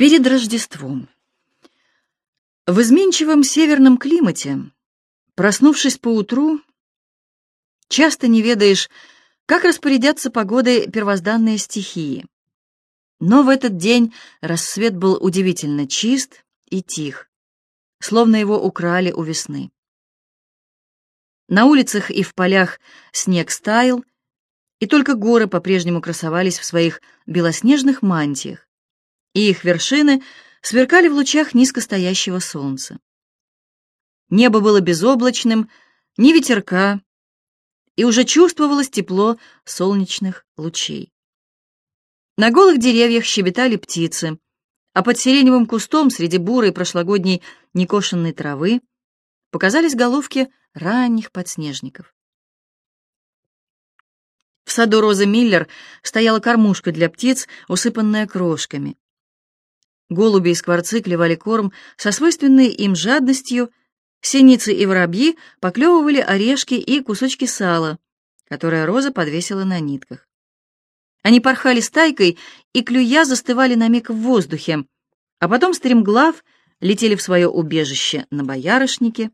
Перед Рождеством. В изменчивом северном климате, проснувшись поутру, часто не ведаешь, как распорядятся погодой первозданные стихии. Но в этот день рассвет был удивительно чист и тих, словно его украли у весны. На улицах и в полях снег стаял, и только горы по-прежнему красовались в своих белоснежных мантиях, и их вершины сверкали в лучах низкостоящего солнца. Небо было безоблачным, ни ветерка, и уже чувствовалось тепло солнечных лучей. На голых деревьях щебетали птицы, а под сиреневым кустом среди бурой прошлогодней некошенной травы показались головки ранних подснежников. В саду Розы Миллер стояла кормушка для птиц, усыпанная крошками. Голуби и скворцы клевали корм со свойственной им жадностью, синицы и воробьи поклевывали орешки и кусочки сала, которые Роза подвесила на нитках. Они порхали стайкой, и клюя застывали на миг в воздухе, а потом стремглав летели в свое убежище на боярышнике,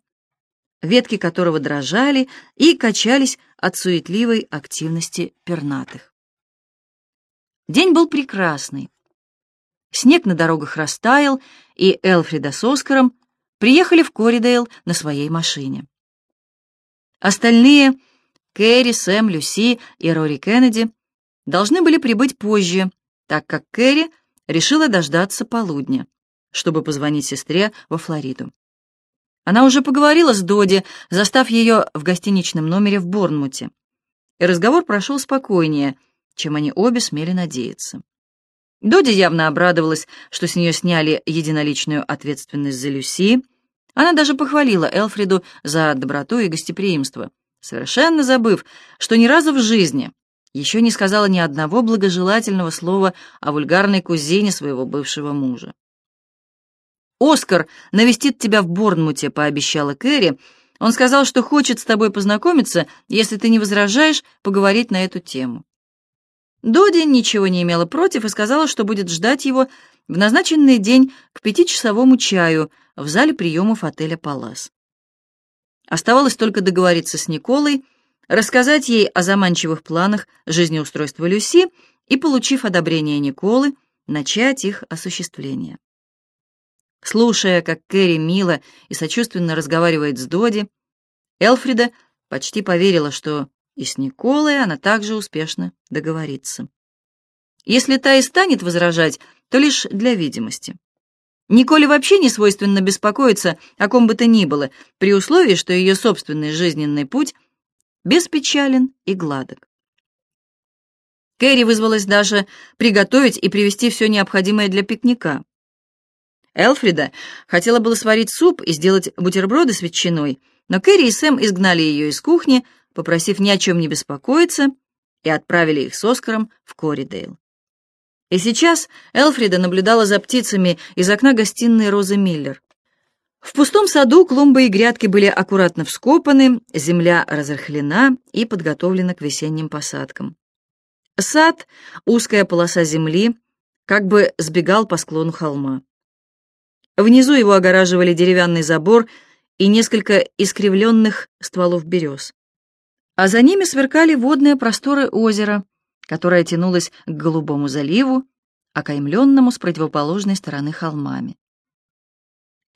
ветки которого дрожали и качались от суетливой активности пернатых. День был прекрасный. Снег на дорогах растаял, и Элфрида с Оскаром приехали в Коридейл на своей машине. Остальные — Кэрри, Сэм, Люси и Рори Кеннеди — должны были прибыть позже, так как Кэрри решила дождаться полудня, чтобы позвонить сестре во Флориду. Она уже поговорила с Доди, застав ее в гостиничном номере в Борнмуте, и разговор прошел спокойнее, чем они обе смели надеяться. Доди явно обрадовалась, что с нее сняли единоличную ответственность за Люси. Она даже похвалила Элфриду за доброту и гостеприимство, совершенно забыв, что ни разу в жизни еще не сказала ни одного благожелательного слова о вульгарной кузине своего бывшего мужа. «Оскар навестит тебя в Борнмуте», — пообещала Кэрри. «Он сказал, что хочет с тобой познакомиться, если ты не возражаешь поговорить на эту тему». Доди ничего не имела против и сказала, что будет ждать его в назначенный день к пятичасовому чаю в зале приемов отеля «Палас». Оставалось только договориться с Николой, рассказать ей о заманчивых планах жизнеустройства Люси и, получив одобрение Николы, начать их осуществление. Слушая, как Кэрри мило и сочувственно разговаривает с Доди, Элфрида почти поверила, что и с Николой она также успешно договорится. Если та и станет возражать, то лишь для видимости. Николе вообще не свойственно беспокоиться о ком бы то ни было, при условии, что ее собственный жизненный путь беспечален и гладок. Кэрри вызвалась даже приготовить и привезти все необходимое для пикника. Элфрида хотела было сварить суп и сделать бутерброды с ветчиной, но Кэрри и Сэм изгнали ее из кухни, попросив ни о чем не беспокоиться, и отправили их с Оскаром в Коридейл. И сейчас Элфрида наблюдала за птицами из окна гостиной Розы Миллер. В пустом саду клумбы и грядки были аккуратно вскопаны, земля разрыхлена и подготовлена к весенним посадкам. Сад, узкая полоса земли, как бы сбегал по склону холма. Внизу его огораживали деревянный забор и несколько искривленных стволов берез а за ними сверкали водные просторы озера, которое тянулось к голубому заливу, окаймленному с противоположной стороны холмами.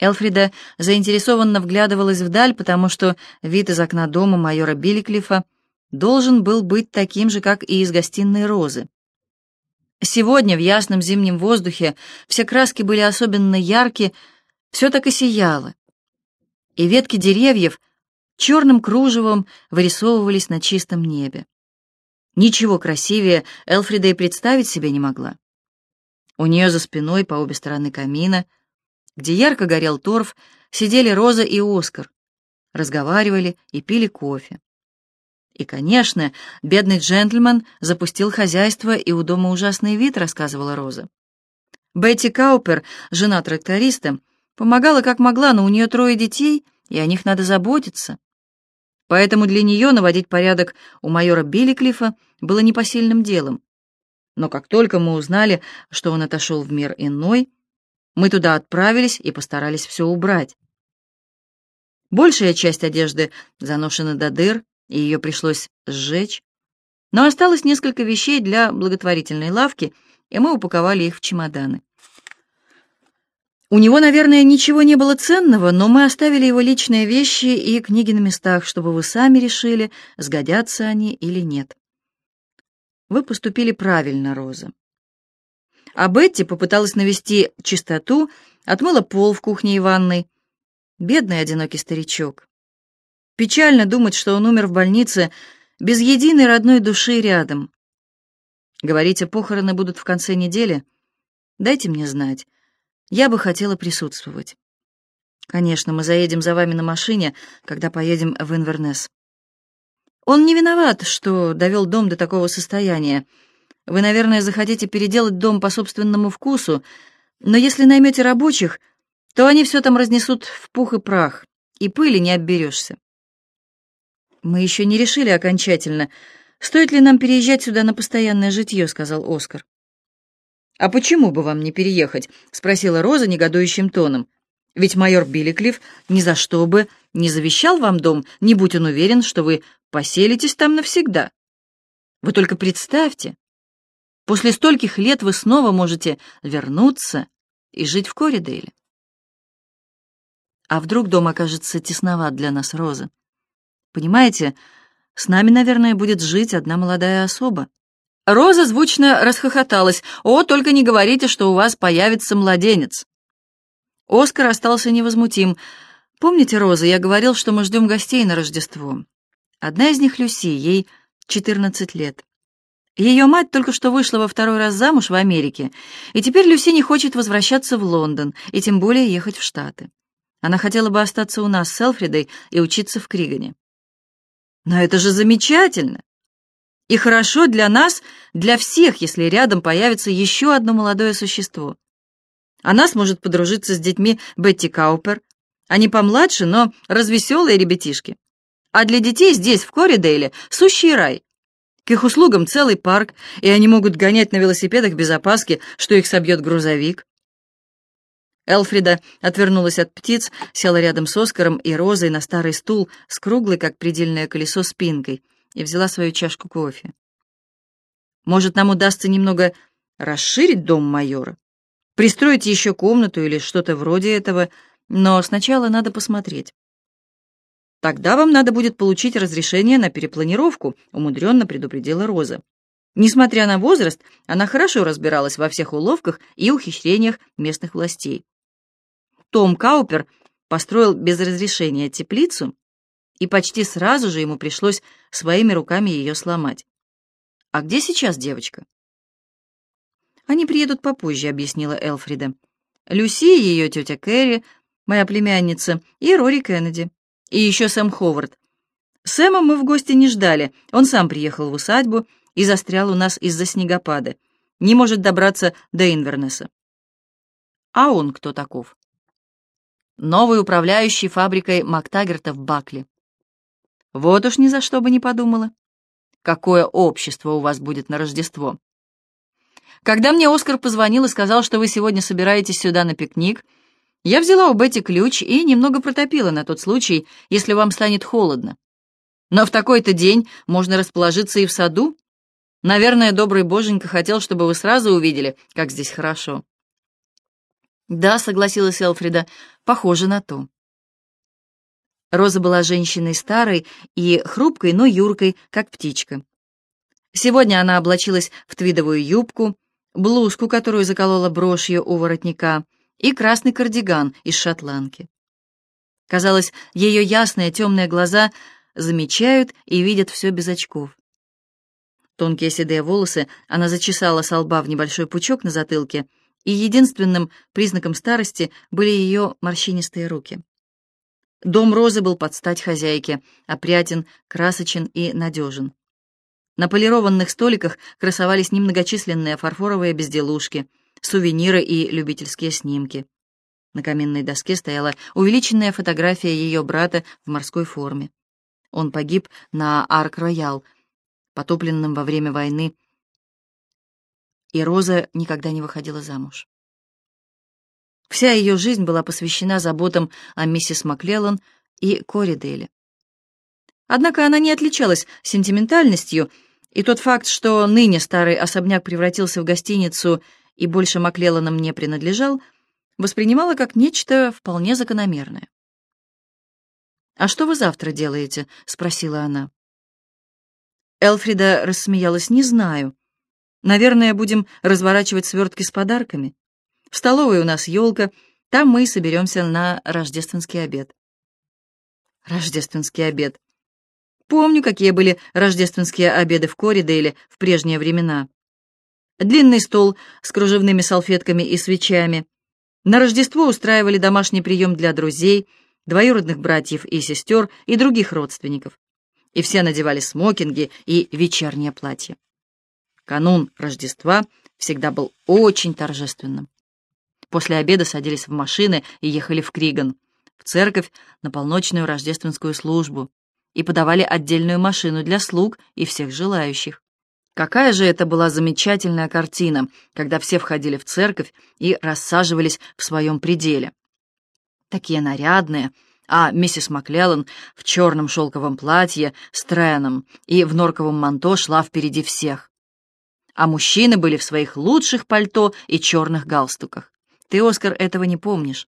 Элфрида заинтересованно вглядывалась вдаль, потому что вид из окна дома майора Билликлифа должен был быть таким же, как и из гостиной Розы. Сегодня в ясном зимнем воздухе все краски были особенно яркие, все так и сияло. И ветки деревьев черным кружевом вырисовывались на чистом небе. Ничего красивее Элфрида и представить себе не могла. У нее за спиной по обе стороны камина, где ярко горел торф, сидели Роза и Оскар, разговаривали и пили кофе. И, конечно, бедный джентльмен запустил хозяйство, и у дома ужасный вид, рассказывала Роза. Бетти Каупер, жена тракториста, помогала как могла, но у нее трое детей, и о них надо заботиться. Поэтому для нее наводить порядок у майора Билликлифа было непосильным делом. Но как только мы узнали, что он отошел в мир иной, Мы туда отправились и постарались все убрать. Большая часть одежды заношена до дыр, и ее пришлось сжечь. Но осталось несколько вещей для благотворительной лавки, и мы упаковали их в чемоданы. У него, наверное, ничего не было ценного, но мы оставили его личные вещи и книги на местах, чтобы вы сами решили, сгодятся они или нет. Вы поступили правильно, Роза. А Бетти попыталась навести чистоту, отмыла пол в кухне и ванной. Бедный одинокий старичок. Печально думать, что он умер в больнице без единой родной души рядом. Говорите, похороны будут в конце недели? Дайте мне знать. Я бы хотела присутствовать. Конечно, мы заедем за вами на машине, когда поедем в Инвернес. Он не виноват, что довел дом до такого состояния. Вы, наверное, захотите переделать дом по собственному вкусу, но если наймете рабочих, то они все там разнесут в пух и прах, и пыли не обберешься. Мы еще не решили окончательно, стоит ли нам переезжать сюда на постоянное житье, сказал Оскар. «А почему бы вам не переехать?» — спросила Роза негодующим тоном. «Ведь майор Билликлифф ни за что бы не завещал вам дом, не будь он уверен, что вы поселитесь там навсегда. Вы только представьте, после стольких лет вы снова можете вернуться и жить в Коридейле. А вдруг дом окажется тесноват для нас, Роза? Понимаете, с нами, наверное, будет жить одна молодая особа. Роза звучно расхохоталась. «О, только не говорите, что у вас появится младенец!» Оскар остался невозмутим. «Помните, Роза, я говорил, что мы ждем гостей на Рождество? Одна из них Люси, ей 14 лет. Ее мать только что вышла во второй раз замуж в Америке, и теперь Люси не хочет возвращаться в Лондон, и тем более ехать в Штаты. Она хотела бы остаться у нас с Элфридой и учиться в Кригане. Но это же замечательно! И хорошо для нас, для всех, если рядом появится еще одно молодое существо. Она сможет подружиться с детьми Бетти Каупер. Они помладше, но развеселые ребятишки. А для детей здесь, в Коридейле, сущий рай. К их услугам целый парк, и они могут гонять на велосипедах без опаски, что их собьет грузовик. Элфрида отвернулась от птиц, села рядом с Оскаром и Розой на старый стул с круглой, как предельное колесо, спинкой — и взяла свою чашку кофе. «Может, нам удастся немного расширить дом майора? Пристроить еще комнату или что-то вроде этого, но сначала надо посмотреть». «Тогда вам надо будет получить разрешение на перепланировку», — умудренно предупредила Роза. Несмотря на возраст, она хорошо разбиралась во всех уловках и ухищрениях местных властей. Том Каупер построил без разрешения теплицу, и почти сразу же ему пришлось своими руками ее сломать. «А где сейчас девочка?» «Они приедут попозже», — объяснила Элфрида. «Люси, ее тетя Кэрри, моя племянница, и Рори Кеннеди, и еще Сэм Ховард. Сэма мы в гости не ждали, он сам приехал в усадьбу и застрял у нас из-за снегопада, не может добраться до Инвернеса». «А он кто таков?» «Новый управляющий фабрикой Мактагерта в Бакли. Вот уж ни за что бы не подумала. Какое общество у вас будет на Рождество? Когда мне Оскар позвонил и сказал, что вы сегодня собираетесь сюда на пикник, я взяла у Бетти ключ и немного протопила на тот случай, если вам станет холодно. Но в такой-то день можно расположиться и в саду. Наверное, добрый боженька хотел, чтобы вы сразу увидели, как здесь хорошо. Да, согласилась Элфрида, похоже на то. Роза была женщиной старой и хрупкой, но юркой, как птичка. Сегодня она облачилась в твидовую юбку, блузку, которую заколола брошью у воротника, и красный кардиган из шотландки. Казалось, ее ясные темные глаза замечают и видят все без очков. Тонкие седые волосы она зачесала со лба в небольшой пучок на затылке, и единственным признаком старости были ее морщинистые руки. Дом Розы был под стать хозяйке, опрятен, красочен и надежен. На полированных столиках красовались немногочисленные фарфоровые безделушки, сувениры и любительские снимки. На каменной доске стояла увеличенная фотография ее брата в морской форме. Он погиб на Арк-Роял, потопленном во время войны, и Роза никогда не выходила замуж. Вся ее жизнь была посвящена заботам о миссис Маклеллан и Коридейле. Однако она не отличалась сентиментальностью, и тот факт, что ныне старый особняк превратился в гостиницу и больше Маклелланам не принадлежал, воспринимала как нечто вполне закономерное. «А что вы завтра делаете?» — спросила она. Элфрида рассмеялась. «Не знаю. Наверное, будем разворачивать свертки с подарками. В столовой у нас елка, там мы и соберемся на рождественский обед». «Рождественский обед. Помню, какие были рождественские обеды в Коридейле в прежние времена. Длинный стол с кружевными салфетками и свечами. На Рождество устраивали домашний прием для друзей, двоюродных братьев и сестер и других родственников. И все надевали смокинги и вечернее платье. Канун Рождества всегда был очень торжественным. После обеда садились в машины и ехали в Криган, в церковь на полночную рождественскую службу, и подавали отдельную машину для слуг и всех желающих. Какая же это была замечательная картина, когда все входили в церковь и рассаживались в своем пределе. Такие нарядные, а миссис Маклеллан в черном шелковом платье с треном и в норковом манто шла впереди всех. А мужчины были в своих лучших пальто и черных галстуках. Ты, Оскар, этого не помнишь?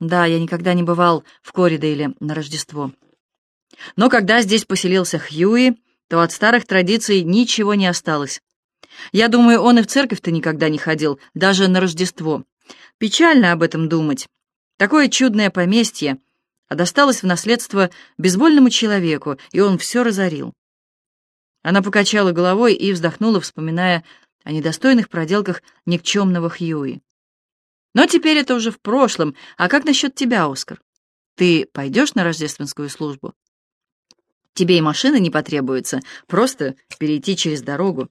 Да, я никогда не бывал в Коридейле на Рождество. Но когда здесь поселился Хьюи, то от старых традиций ничего не осталось. Я думаю, он и в церковь-то никогда не ходил, даже на Рождество. Печально об этом думать. Такое чудное поместье, а досталось в наследство безвольному человеку, и он все разорил. Она покачала головой и вздохнула, вспоминая о недостойных проделках никчемного Хьюи. Но теперь это уже в прошлом. А как насчет тебя, Оскар? Ты пойдешь на рождественскую службу? Тебе и машины не потребуется, просто перейти через дорогу.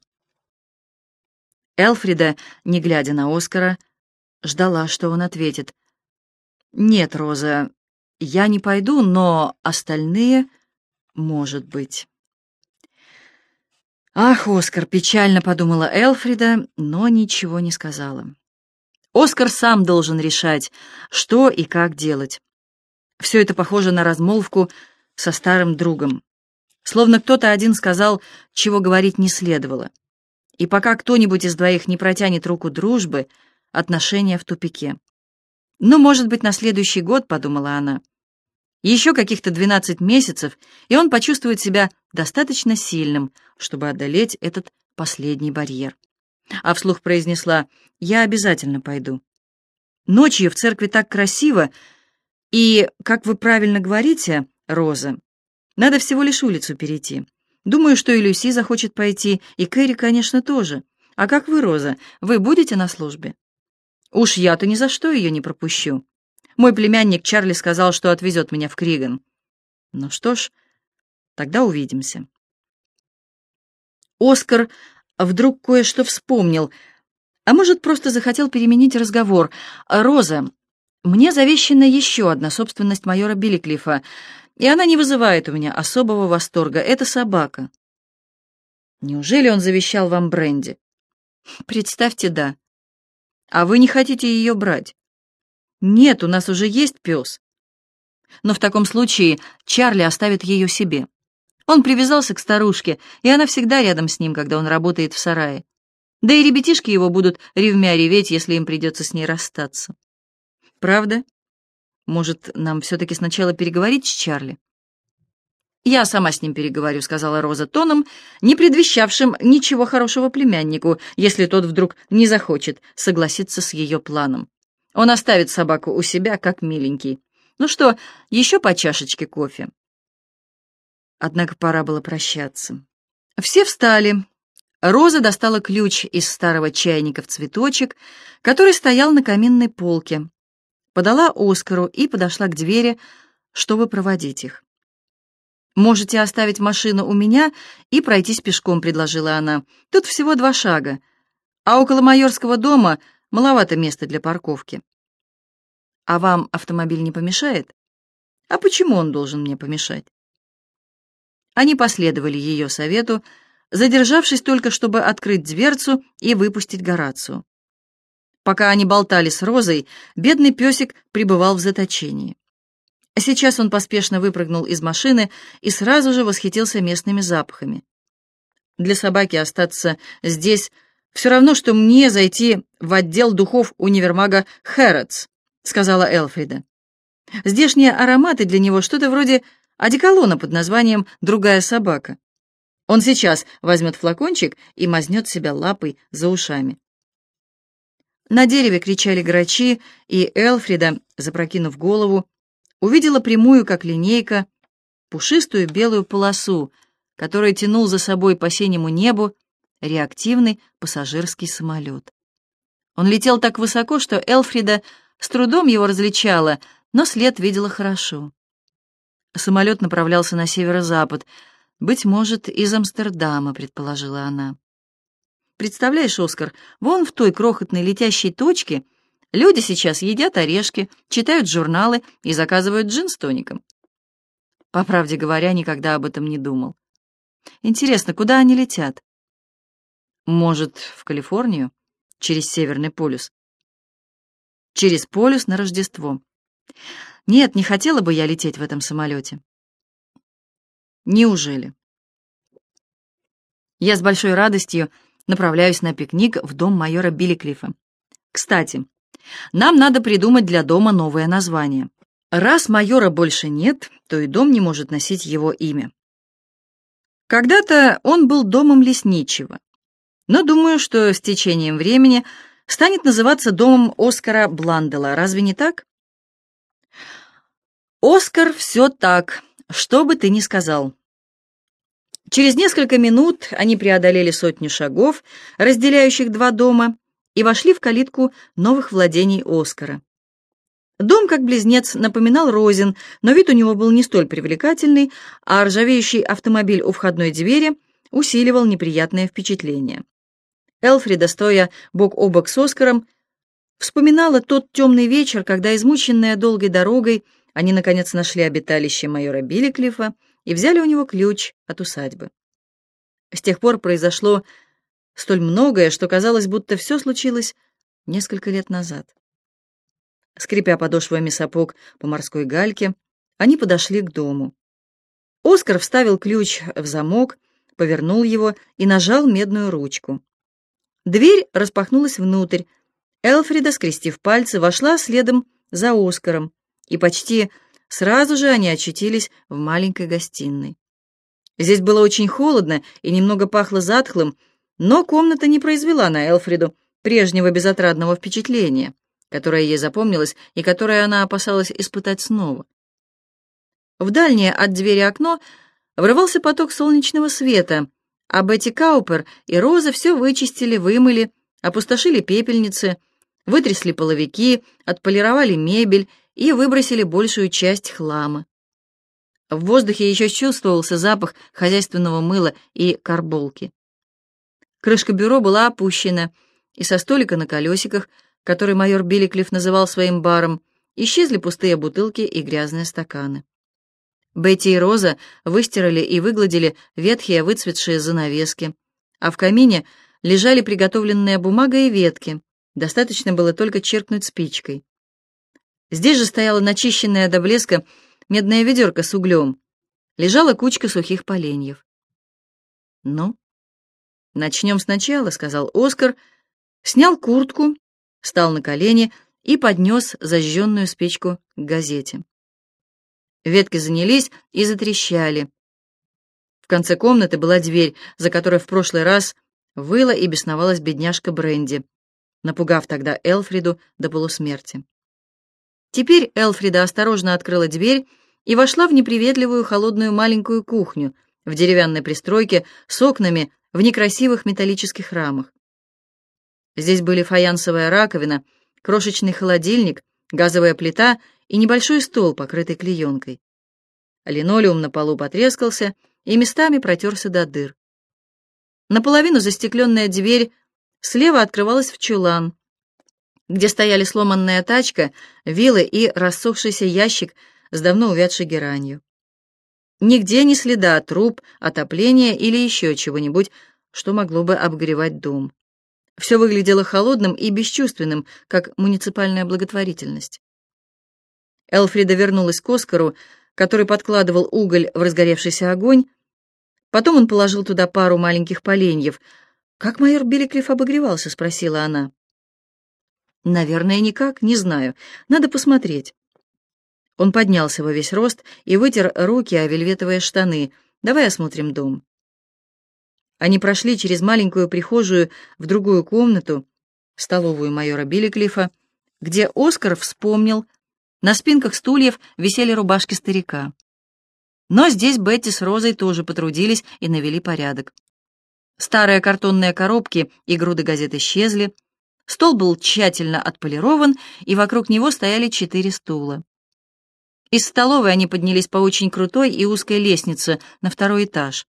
Элфрида, не глядя на Оскара, ждала, что он ответит. «Нет, Роза, я не пойду, но остальные, может быть». «Ах, Оскар!» — печально подумала Элфрида, но ничего не сказала. Оскар сам должен решать, что и как делать. Все это похоже на размолвку со старым другом. Словно кто-то один сказал, чего говорить не следовало. И пока кто-нибудь из двоих не протянет руку дружбы, отношения в тупике. «Ну, может быть, на следующий год», — подумала она. Еще каких-то двенадцать месяцев, и он почувствует себя достаточно сильным, чтобы одолеть этот последний барьер. А вслух произнесла «Я обязательно пойду». Ночью в церкви так красиво, и, как вы правильно говорите, Роза, надо всего лишь улицу перейти. Думаю, что и Люси захочет пойти, и Кэрри, конечно, тоже. А как вы, Роза, вы будете на службе? Уж я-то ни за что ее не пропущу. Мой племянник Чарли сказал, что отвезет меня в Криган. Ну что ж, тогда увидимся. Оскар вдруг кое-что вспомнил, а может, просто захотел переменить разговор. «Роза, мне завещана еще одна собственность майора Билликлифа и она не вызывает у меня особого восторга. Это собака. Неужели он завещал вам бренди? Представьте, да. А вы не хотите ее брать? Нет, у нас уже есть пес. Но в таком случае Чарли оставит ее себе. Он привязался к старушке, и она всегда рядом с ним, когда он работает в сарае. Да и ребятишки его будут ревмя реветь, если им придется с ней расстаться. Правда? Может, нам все-таки сначала переговорить с Чарли? «Я сама с ним переговорю», — сказала Роза тоном, не предвещавшим ничего хорошего племяннику, если тот вдруг не захочет согласиться с ее планом. Он оставит собаку у себя, как миленький. Ну что, еще по чашечке кофе? Однако пора было прощаться. Все встали. Роза достала ключ из старого чайника в цветочек, который стоял на каминной полке, подала Оскару и подошла к двери, чтобы проводить их. «Можете оставить машину у меня и пройтись пешком», — предложила она. «Тут всего два шага, а около майорского дома маловато места для парковки». «А вам автомобиль не помешает?» «А почему он должен мне помешать?» Они последовали ее совету, задержавшись только, чтобы открыть дверцу и выпустить Горацию. Пока они болтали с Розой, бедный песик пребывал в заточении. Сейчас он поспешно выпрыгнул из машины и сразу же восхитился местными запахами. Для собаки остаться здесь все равно, что мне зайти в отдел духов универмага «Хэротс», — сказала Элфрида. Здешние ароматы для него что-то вроде одеколона под названием «Другая собака». Он сейчас возьмет флакончик и мазнет себя лапой за ушами. На дереве кричали грачи, и Элфрида, запрокинув голову, увидела прямую, как линейка, пушистую белую полосу, которая тянул за собой по синему небу реактивный пассажирский самолет. Он летел так высоко, что Элфрида с трудом его различала, но след видела хорошо. Самолет направлялся на северо-запад, быть может, из Амстердама, предположила она. Представляешь, Оскар, вон в той крохотной летящей точке люди сейчас едят орешки, читают журналы и заказывают джин с тоником. По правде говоря, никогда об этом не думал. Интересно, куда они летят? Может, в Калифорнию? Через Северный полюс? Через полюс на Рождество. Нет, не хотела бы я лететь в этом самолете. Неужели? Я с большой радостью направляюсь на пикник в дом майора Билликлифа. Кстати, нам надо придумать для дома новое название. Раз майора больше нет, то и дом не может носить его имя. Когда-то он был домом лесничего, но думаю, что с течением времени станет называться домом Оскара Бландела. Разве не так? Оскар, все так, что бы ты ни сказал. Через несколько минут они преодолели сотню шагов, разделяющих два дома, и вошли в калитку новых владений Оскара. Дом, как близнец, напоминал Розин, но вид у него был не столь привлекательный, а ржавеющий автомобиль у входной двери усиливал неприятное впечатление. Элфрида, стоя бок о бок с Оскаром, вспоминала тот темный вечер, когда, измученная долгой дорогой, они, наконец, нашли обиталище майора Билликлифа и взяли у него ключ от усадьбы. С тех пор произошло столь многое, что казалось, будто все случилось несколько лет назад. Скрипя подошвами сапог по морской гальке, они подошли к дому. Оскар вставил ключ в замок, повернул его и нажал медную ручку. Дверь распахнулась внутрь. Элфрида, скрестив пальцы, вошла следом за Оскаром, и почти сразу же они очутились в маленькой гостиной. Здесь было очень холодно и немного пахло затхлым, но комната не произвела на Элфриду прежнего безотрадного впечатления, которое ей запомнилось и которое она опасалась испытать снова. В дальнее от двери окно врывался поток солнечного света, а Бетти Каупер и Роза все вычистили, вымыли, опустошили пепельницы, вытрясли половики, отполировали мебель и выбросили большую часть хлама. В воздухе еще чувствовался запах хозяйственного мыла и карболки. Крышка бюро была опущена, и со столика на колесиках, который майор Биликлифф называл своим баром, исчезли пустые бутылки и грязные стаканы. Бетти и Роза выстирали и выгладили ветхие выцветшие занавески, а в камине лежали приготовленная бумага и ветки. Достаточно было только черкнуть спичкой. Здесь же стояла начищенная до блеска медная ведерко с углем. Лежала кучка сухих поленьев. «Ну, начнем сначала», — сказал Оскар, снял куртку, встал на колени и поднес зажженную спичку к газете. Ветки занялись и затрещали. В конце комнаты была дверь, за которой в прошлый раз выла и бесновалась бедняжка Бренди, напугав тогда Элфриду до полусмерти. Теперь Элфрида осторожно открыла дверь и вошла в неприветливую холодную маленькую кухню в деревянной пристройке с окнами в некрасивых металлических рамах. Здесь были фаянсовая раковина, крошечный холодильник, газовая плита и небольшой стол, покрытый клеенкой. Линолеум на полу потрескался и местами протерся до дыр. Наполовину застекленная дверь слева открывалась в чулан, где стояли сломанная тачка, вилы и рассохшийся ящик с давно увядшей геранью. Нигде ни следа труб, отопления или еще чего-нибудь, что могло бы обогревать дом. Все выглядело холодным и бесчувственным, как муниципальная благотворительность. Элфрида вернулась к Оскару, который подкладывал уголь в разгоревшийся огонь. Потом он положил туда пару маленьких поленьев. «Как майор Беликлифф обогревался?» — спросила она. «Наверное, никак, не знаю. Надо посмотреть». Он поднялся во весь рост и вытер руки о вельветовые штаны. «Давай осмотрим дом». Они прошли через маленькую прихожую в другую комнату, столовую майора Билликлифа, где Оскар вспомнил, на спинках стульев висели рубашки старика. Но здесь Бетти с Розой тоже потрудились и навели порядок. Старые картонные коробки и груды газет исчезли, стол был тщательно отполирован, и вокруг него стояли четыре стула. Из столовой они поднялись по очень крутой и узкой лестнице на второй этаж.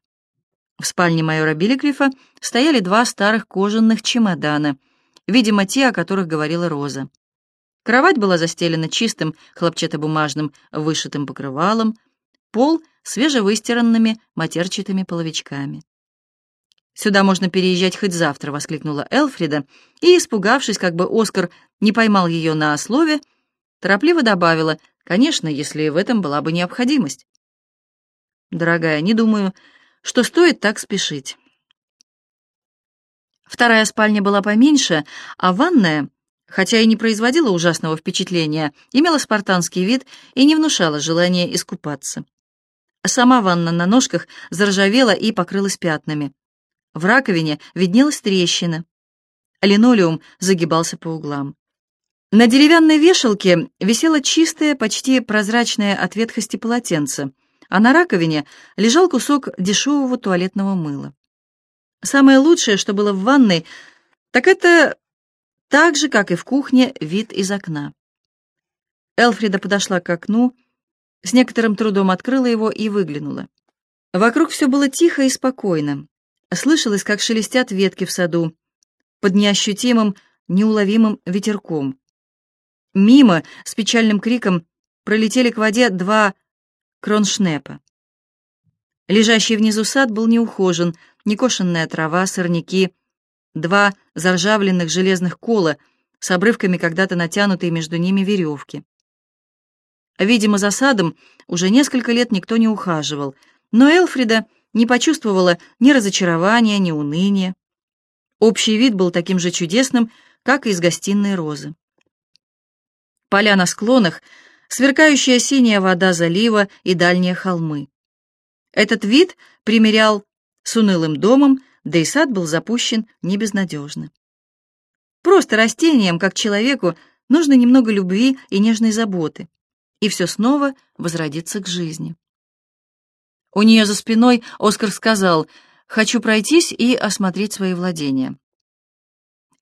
В спальне майора Билликрифа стояли два старых кожаных чемодана, видимо, те, о которых говорила Роза. Кровать была застелена чистым хлопчатобумажным вышитым покрывалом, пол — свежевыстиранными матерчатыми половичками. «Сюда можно переезжать хоть завтра», — воскликнула Элфрида, и, испугавшись, как бы Оскар не поймал ее на слове, торопливо добавила, «Конечно, если в этом была бы необходимость». «Дорогая, не думаю, что стоит так спешить». Вторая спальня была поменьше, а ванная, хотя и не производила ужасного впечатления, имела спартанский вид и не внушала желания искупаться. Сама ванна на ножках заржавела и покрылась пятнами. В раковине виднелась трещина. Линолеум загибался по углам. На деревянной вешалке висело чистое, почти прозрачное от ветхости полотенце, а на раковине лежал кусок дешевого туалетного мыла. Самое лучшее, что было в ванной, так это так же, как и в кухне, вид из окна. Элфрида подошла к окну, с некоторым трудом открыла его и выглянула. Вокруг все было тихо и спокойно. Слышалось, как шелестят ветки в саду, под неощутимым, неуловимым ветерком. Мимо с печальным криком пролетели к воде два кроншнепа. Лежащий внизу сад был неухожен, некошенная трава, сорняки, два заржавленных железных кола с обрывками когда-то натянутой между ними веревки. Видимо, за садом уже несколько лет никто не ухаживал, но Элфрида не почувствовала ни разочарования, ни уныния. Общий вид был таким же чудесным, как и из гостиной розы. Поля на склонах, сверкающая синяя вода залива и дальние холмы. Этот вид примерял с унылым домом, да и сад был запущен не безнадежно. Просто растениям, как человеку, нужно немного любви и нежной заботы, и все снова возродится к жизни. У нее за спиной Оскар сказал, «Хочу пройтись и осмотреть свои владения».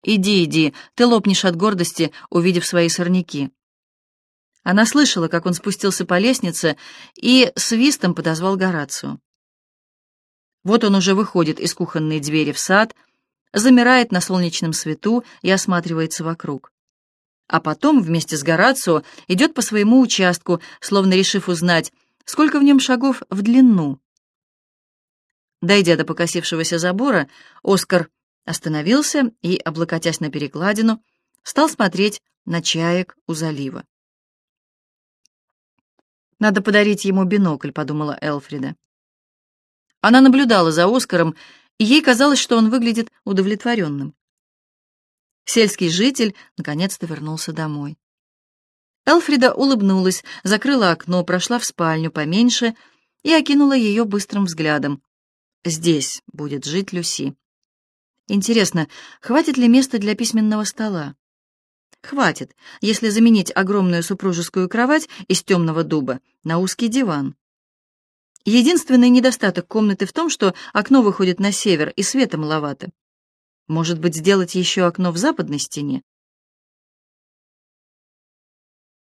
«Иди, иди, ты лопнешь от гордости, увидев свои сорняки». Она слышала, как он спустился по лестнице и свистом подозвал Горацию. Вот он уже выходит из кухонной двери в сад, замирает на солнечном свету и осматривается вокруг. А потом вместе с Горацио идет по своему участку, словно решив узнать, сколько в нем шагов в длину. Дойдя до покосившегося забора, Оскар остановился и, облокотясь на перекладину, стал смотреть на чаек у залива. «Надо подарить ему бинокль», — подумала Элфрида. Она наблюдала за Оскаром, и ей казалось, что он выглядит удовлетворенным. Сельский житель наконец-то вернулся домой. Элфрида улыбнулась, закрыла окно, прошла в спальню поменьше и окинула ее быстрым взглядом. Здесь будет жить Люси. Интересно, хватит ли места для письменного стола? Хватит, если заменить огромную супружескую кровать из темного дуба на узкий диван. Единственный недостаток комнаты в том, что окно выходит на север, и света маловато. Может быть, сделать еще окно в западной стене?